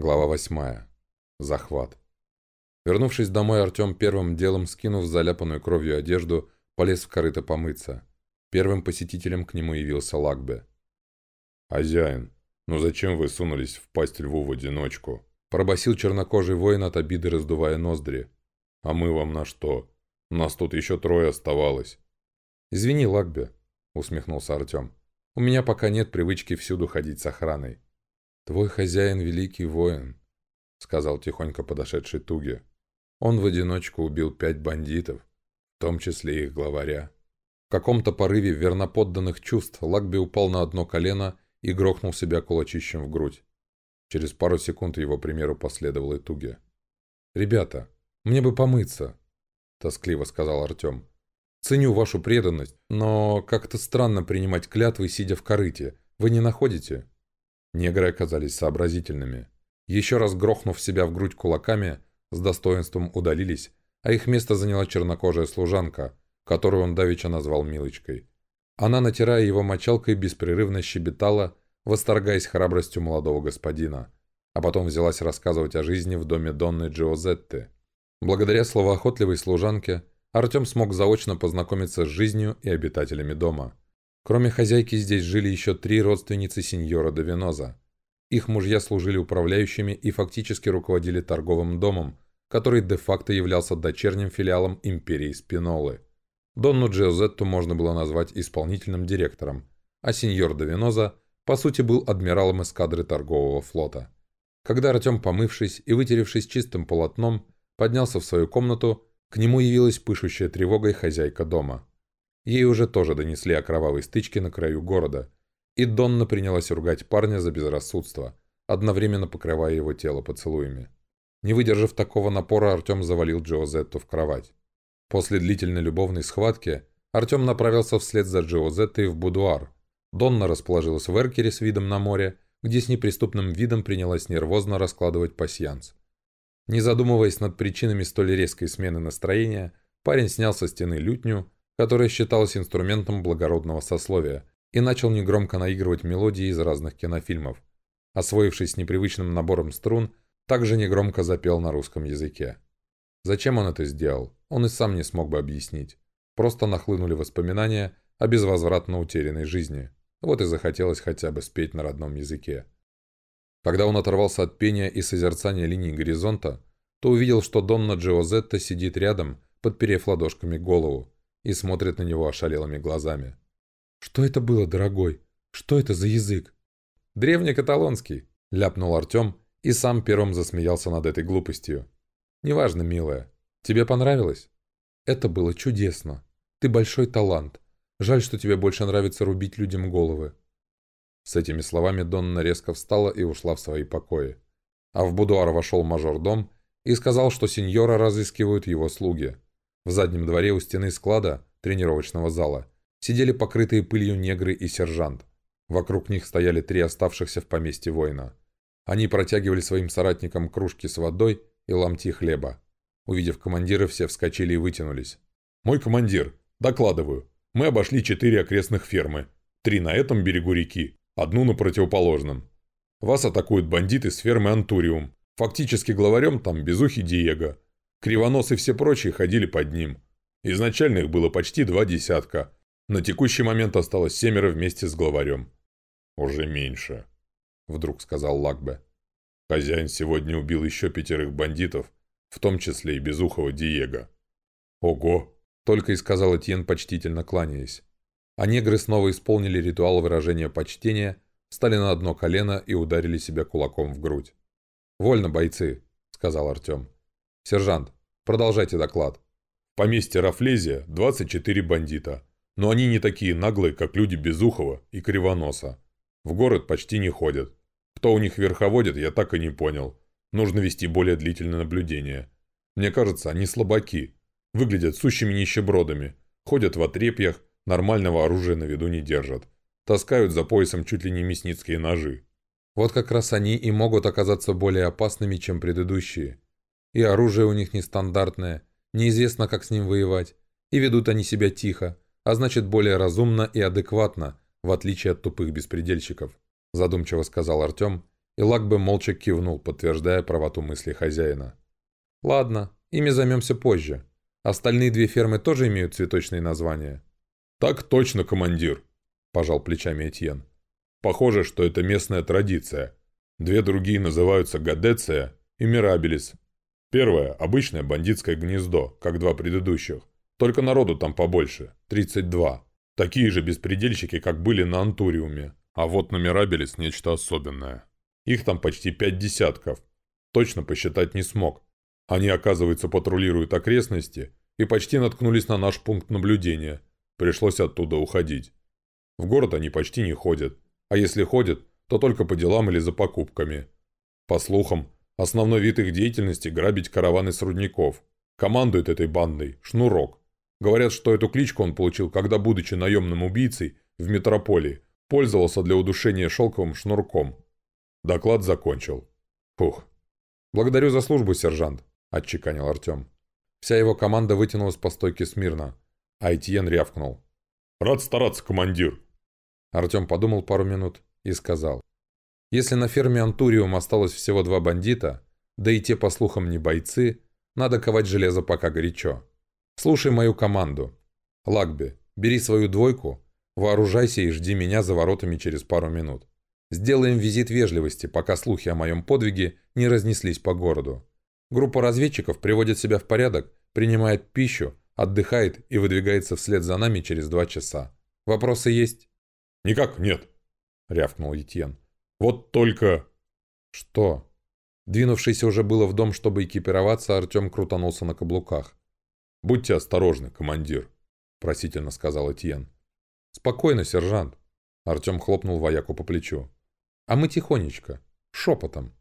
Глава 8. Захват. Вернувшись домой, Артем первым делом, скинув заляпанную кровью одежду, полез в корыто помыться. Первым посетителем к нему явился Лакбе. «Хозяин, ну зачем вы сунулись в пасть льву в одиночку?» Пробасил чернокожий воин от обиды, раздувая ноздри. «А мы вам на что? Нас тут еще трое оставалось». «Извини, Лакбе», — усмехнулся Артем. «У меня пока нет привычки всюду ходить с охраной». «Твой хозяин — великий воин», — сказал тихонько подошедший Туги. «Он в одиночку убил пять бандитов, в том числе их главаря». В каком-то порыве верноподданных чувств Лакби упал на одно колено и грохнул себя кулачищем в грудь. Через пару секунд его примеру последовал и Туги. «Ребята, мне бы помыться», — тоскливо сказал Артем. «Ценю вашу преданность, но как-то странно принимать клятвы, сидя в корыте. Вы не находите?» Негры оказались сообразительными. Еще раз грохнув себя в грудь кулаками, с достоинством удалились, а их место заняла чернокожая служанка, которую он давеча назвал Милочкой. Она, натирая его мочалкой, беспрерывно щебетала, восторгаясь храбростью молодого господина, а потом взялась рассказывать о жизни в доме Донны Джиозетты. Благодаря словоохотливой служанке Артем смог заочно познакомиться с жизнью и обитателями дома. Кроме хозяйки здесь жили еще три родственницы сеньора Довиноза. Их мужья служили управляющими и фактически руководили торговым домом, который де-факто являлся дочерним филиалом империи Спинолы. Донну Джиозетту можно было назвать исполнительным директором, а сеньор Довиноза, по сути, был адмиралом эскадры торгового флота. Когда Артем, помывшись и вытеревшись чистым полотном, поднялся в свою комнату, к нему явилась пышущая тревогой хозяйка дома – Ей уже тоже донесли о кровавой стычке на краю города, и Донна принялась ругать парня за безрассудство, одновременно покрывая его тело поцелуями. Не выдержав такого напора, Артем завалил Джиозетту в кровать. После длительной любовной схватки Артем направился вслед за Джиозеттой в будуар. Донна расположилась в эркере с видом на море, где с неприступным видом принялась нервозно раскладывать пасьянс. Не задумываясь над причинами столь резкой смены настроения, парень снял со стены лютню, которая считалась инструментом благородного сословия, и начал негромко наигрывать мелодии из разных кинофильмов. Освоившись с непривычным набором струн, также негромко запел на русском языке. Зачем он это сделал, он и сам не смог бы объяснить. Просто нахлынули воспоминания о безвозвратно утерянной жизни. Вот и захотелось хотя бы спеть на родном языке. Когда он оторвался от пения и созерцания линии горизонта, то увидел, что Донна Джиозетта сидит рядом, подперев ладошками голову и смотрит на него ошалелыми глазами. «Что это было, дорогой? Что это за язык?» «Древнекаталонский», — ляпнул Артем и сам первым засмеялся над этой глупостью. «Неважно, милая. Тебе понравилось?» «Это было чудесно. Ты большой талант. Жаль, что тебе больше нравится рубить людям головы». С этими словами Донна резко встала и ушла в свои покои. А в будуар вошел мажордом и сказал, что сеньора разыскивают его слуги. В заднем дворе у стены склада, тренировочного зала, сидели покрытые пылью негры и сержант. Вокруг них стояли три оставшихся в поместье воина. Они протягивали своим соратникам кружки с водой и ломти хлеба. Увидев командира, все вскочили и вытянулись. «Мой командир, докладываю. Мы обошли четыре окрестных фермы. Три на этом берегу реки, одну на противоположном. Вас атакуют бандиты с фермы Антуриум. Фактически главарем там безухий Диего. Кривонос и все прочие ходили под ним. Изначально их было почти два десятка. На текущий момент осталось семеро вместе с главарем. «Уже меньше», — вдруг сказал Лакбе. «Хозяин сегодня убил еще пятерых бандитов, в том числе и безухого Диего». «Ого!» — только и сказал Этьен, почтительно кланяясь. А негры снова исполнили ритуал выражения почтения, встали на одно колено и ударили себя кулаком в грудь. «Вольно, бойцы», — сказал Артем. «Сержант, продолжайте доклад». В поместье Рафлезия 24 бандита, но они не такие наглые, как люди Безухова и Кривоноса. В город почти не ходят. Кто у них верховодит, я так и не понял. Нужно вести более длительное наблюдение. Мне кажется, они слабаки. Выглядят сущими нищебродами. Ходят в отрепьях, нормального оружия на виду не держат. Таскают за поясом чуть ли не мясницкие ножи. Вот как раз они и могут оказаться более опасными, чем предыдущие. И оружие у них нестандартное, неизвестно, как с ним воевать. И ведут они себя тихо, а значит более разумно и адекватно, в отличие от тупых беспредельщиков», задумчиво сказал Артем И Лакбе молча кивнул, подтверждая правоту мысли хозяина. «Ладно, ими займемся позже. Остальные две фермы тоже имеют цветочные названия?» «Так точно, командир», – пожал плечами Этьен. «Похоже, что это местная традиция. Две другие называются Гадеция и Мирабелис. Первое – обычное бандитское гнездо, как два предыдущих. Только народу там побольше – 32. Такие же беспредельщики, как были на Антуриуме. А вот на Мирабелис нечто особенное. Их там почти пять десятков. Точно посчитать не смог. Они, оказывается, патрулируют окрестности и почти наткнулись на наш пункт наблюдения. Пришлось оттуда уходить. В город они почти не ходят. А если ходят, то только по делам или за покупками. По слухам, основной вид их деятельности – грабить караваны с рудников. Командует этой бандой Шнурок. Говорят, что эту кличку он получил, когда, будучи наемным убийцей в метрополии, пользовался для удушения шелковым шнурком. Доклад закончил. Фух. «Благодарю за службу, сержант», – отчеканил Артем. Вся его команда вытянулась по стойке смирно, а Этьен рявкнул. «Рад стараться, командир!» Артем подумал пару минут и сказал. «Если на ферме Антуриум осталось всего два бандита, да и те, по слухам, не бойцы, надо ковать железо пока горячо. Слушай мою команду. Лакби, бери свою двойку, вооружайся и жди меня за воротами через пару минут. Сделаем визит вежливости, пока слухи о моем подвиге не разнеслись по городу. Группа разведчиков приводит себя в порядок, принимает пищу, отдыхает и выдвигается вслед за нами через два часа. Вопросы есть?» «Никак нет», — рявкнул Етьен. «Вот только...» «Что?» Двинувшийся уже было в дом, чтобы экипироваться, Артем крутанулся на каблуках. «Будьте осторожны, командир», – просительно сказал Этьен. «Спокойно, сержант», – Артем хлопнул вояку по плечу. «А мы тихонечко, шепотом».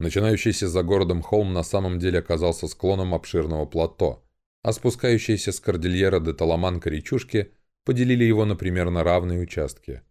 Начинающийся за городом холм на самом деле оказался склоном обширного плато, а спускающиеся с кордильера до Таламанка речушки поделили его на примерно равные участки.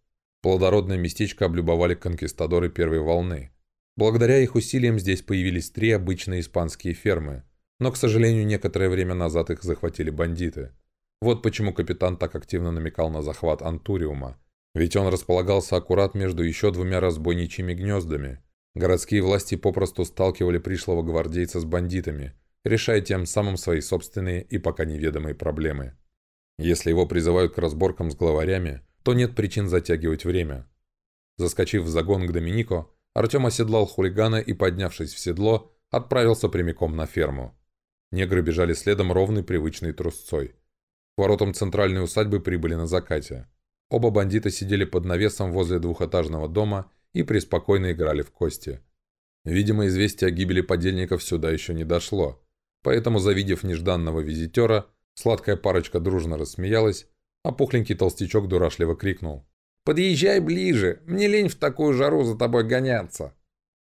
Плодородное местечко облюбовали конкистадоры первой волны. Благодаря их усилиям здесь появились три обычные испанские фермы – но, к сожалению, некоторое время назад их захватили бандиты. Вот почему капитан так активно намекал на захват Антуриума. Ведь он располагался аккурат между еще двумя разбойничьими гнездами. Городские власти попросту сталкивали пришлого гвардейца с бандитами, решая тем самым свои собственные и пока неведомые проблемы. Если его призывают к разборкам с главарями, то нет причин затягивать время. Заскочив в загон к Доминико, Артем оседлал хулигана и, поднявшись в седло, отправился прямиком на ферму. Негры бежали следом ровной привычной трусцой. К воротам центральной усадьбы прибыли на закате. Оба бандита сидели под навесом возле двухэтажного дома и преспокойно играли в кости. Видимо, известие о гибели подельников сюда еще не дошло, поэтому, завидев нежданного визитера, сладкая парочка дружно рассмеялась, а пухленький толстячок дурашливо крикнул. «Подъезжай ближе, мне лень в такую жару за тобой гоняться!»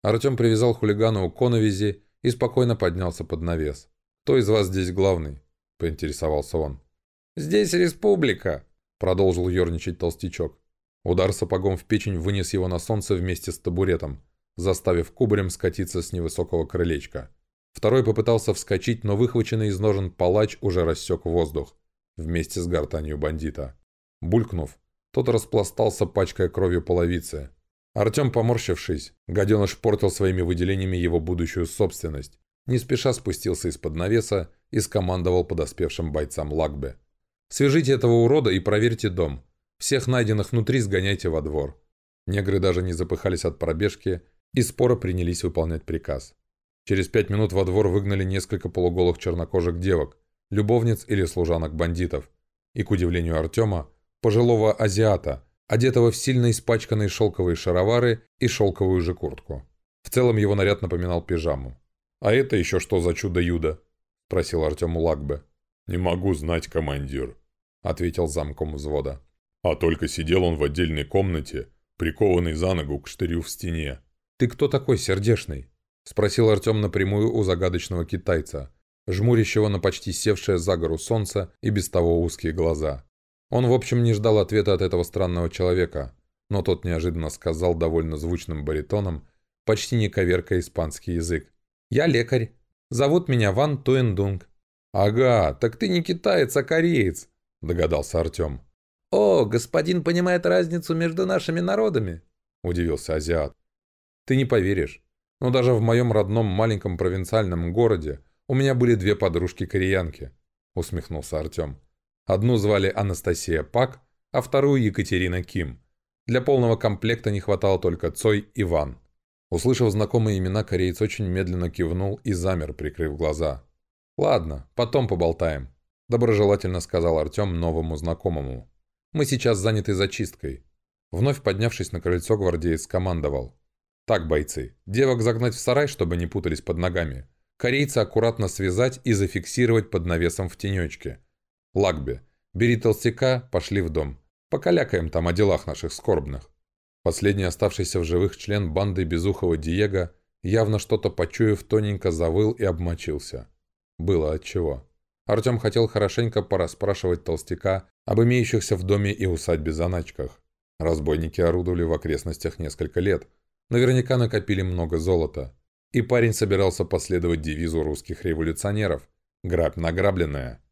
Артем привязал хулигана у коновизи и спокойно поднялся под навес. «Кто из вас здесь главный?» – поинтересовался он. «Здесь республика!» – продолжил ерничать толстячок. Удар сапогом в печень вынес его на солнце вместе с табуретом, заставив кубарем скатиться с невысокого крылечка. Второй попытался вскочить, но выхваченный из ножен палач уже рассек воздух, вместе с гортанью бандита. Булькнув, тот распластался, пачкая кровью половицы. Артем, поморщившись, гаденыш портил своими выделениями его будущую собственность, не спеша спустился из-под навеса и скомандовал подоспевшим бойцам Лагбе. «Свяжите этого урода и проверьте дом. Всех найденных внутри сгоняйте во двор». Негры даже не запыхались от пробежки и споро принялись выполнять приказ. Через пять минут во двор выгнали несколько полуголых чернокожих девок, любовниц или служанок бандитов. И, к удивлению Артема, пожилого азиата, одетого в сильно испачканные шелковые шаровары и шелковую же куртку. В целом его наряд напоминал пижаму. «А это еще что за чудо-юдо?» – спросил Артем у Лагбе. «Не могу знать, командир», – ответил замком взвода. «А только сидел он в отдельной комнате, прикованный за ногу к штырю в стене». «Ты кто такой, сердешный?» – спросил Артем напрямую у загадочного китайца, жмурящего на почти севшее за гору солнце и без того узкие глаза. Он, в общем, не ждал ответа от этого странного человека, но тот неожиданно сказал довольно звучным баритоном, почти не коверкая испанский язык. «Я лекарь. Зовут меня Ван Туэндунг». «Ага, так ты не китаец, а кореец», – догадался Артем. «О, господин понимает разницу между нашими народами», – удивился азиат. Ты не поверишь, но даже в моем родном маленьком провинциальном городе у меня были две подружки-кореянки», — усмехнулся Артем. «Одну звали Анастасия Пак, а вторую Екатерина Ким. Для полного комплекта не хватало только Цой и Ван». Услышав знакомые имена, кореец очень медленно кивнул и замер, прикрыв глаза. «Ладно, потом поболтаем», – доброжелательно сказал Артем новому знакомому. «Мы сейчас заняты зачисткой». Вновь поднявшись на крыльцо, гвардеец скомандовал. «Так, бойцы, девок загнать в сарай, чтобы не путались под ногами. Корейца аккуратно связать и зафиксировать под навесом в тенечке. Лакбе, бери толстяка, пошли в дом. Покалякаем там о делах наших скорбных». Последний оставшийся в живых член банды Безухова Диего, явно что-то почуяв, тоненько завыл и обмочился. Было отчего. Артем хотел хорошенько порасспрашивать толстяка об имеющихся в доме и усадьбе заначках. Разбойники орудовали в окрестностях несколько лет. Наверняка накопили много золота. И парень собирался последовать девизу русских революционеров «Грабь награбленное».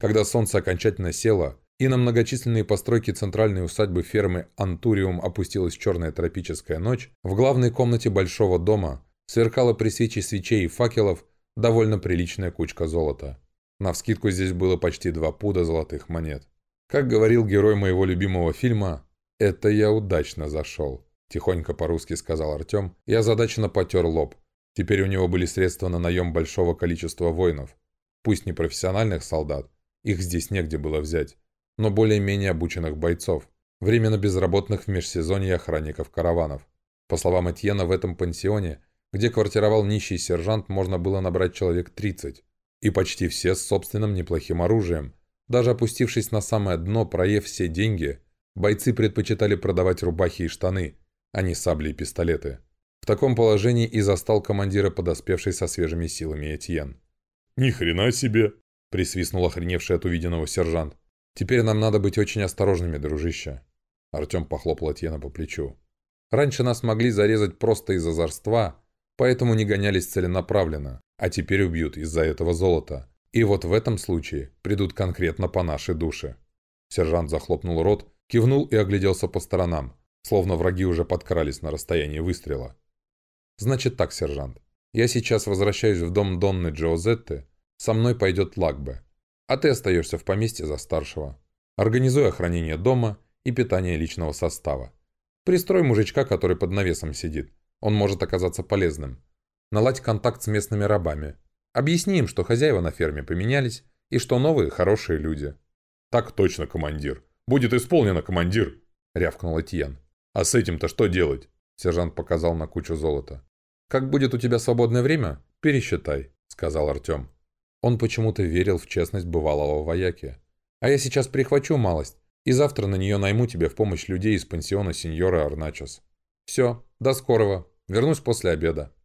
Когда солнце окончательно село, и на многочисленные постройки центральной усадьбы фермы Антуриум опустилась черная тропическая ночь, в главной комнате большого дома сверкала при свече свечей и факелов довольно приличная кучка золота. Навскидку здесь было почти два пуда золотых монет. Как говорил герой моего любимого фильма, «Это я удачно зашел», – тихонько по-русски сказал Артем и озадаченно потер лоб. Теперь у него были средства на наем большого количества воинов. Пусть не профессиональных солдат, их здесь негде было взять но более-менее обученных бойцов, временно безработных в межсезонье охранников караванов. По словам Этьена, в этом пансионе, где квартировал нищий сержант, можно было набрать человек 30. И почти все с собственным неплохим оружием. Даже опустившись на самое дно, проев все деньги, бойцы предпочитали продавать рубахи и штаны, а не сабли и пистолеты. В таком положении и застал командира, подоспевший со свежими силами Этьен. «Ни хрена себе!» – присвистнул охреневший от увиденного сержант. «Теперь нам надо быть очень осторожными, дружище». Артем похлопал Этьена по плечу. «Раньше нас могли зарезать просто из-за озорства, поэтому не гонялись целенаправленно, а теперь убьют из-за этого золота. И вот в этом случае придут конкретно по нашей душе». Сержант захлопнул рот, кивнул и огляделся по сторонам, словно враги уже подкрались на расстоянии выстрела. «Значит так, сержант. Я сейчас возвращаюсь в дом Донны Джоузетты, со мной пойдет Лагбе. А ты остаешься в поместье за старшего. Организуй охранение дома и питание личного состава. Пристрой мужичка, который под навесом сидит. Он может оказаться полезным. Наладь контакт с местными рабами. Объясни им, что хозяева на ферме поменялись и что новые хорошие люди. «Так точно, командир. Будет исполнено, командир!» — рявкнул Этьен. «А с этим-то что делать?» — сержант показал на кучу золота. «Как будет у тебя свободное время, пересчитай», — сказал Артем. Он почему-то верил в честность бывалого вояки. «А я сейчас прихвачу малость, и завтра на нее найму тебе в помощь людей из пансиона сеньора Арначос. Все, до скорого. Вернусь после обеда».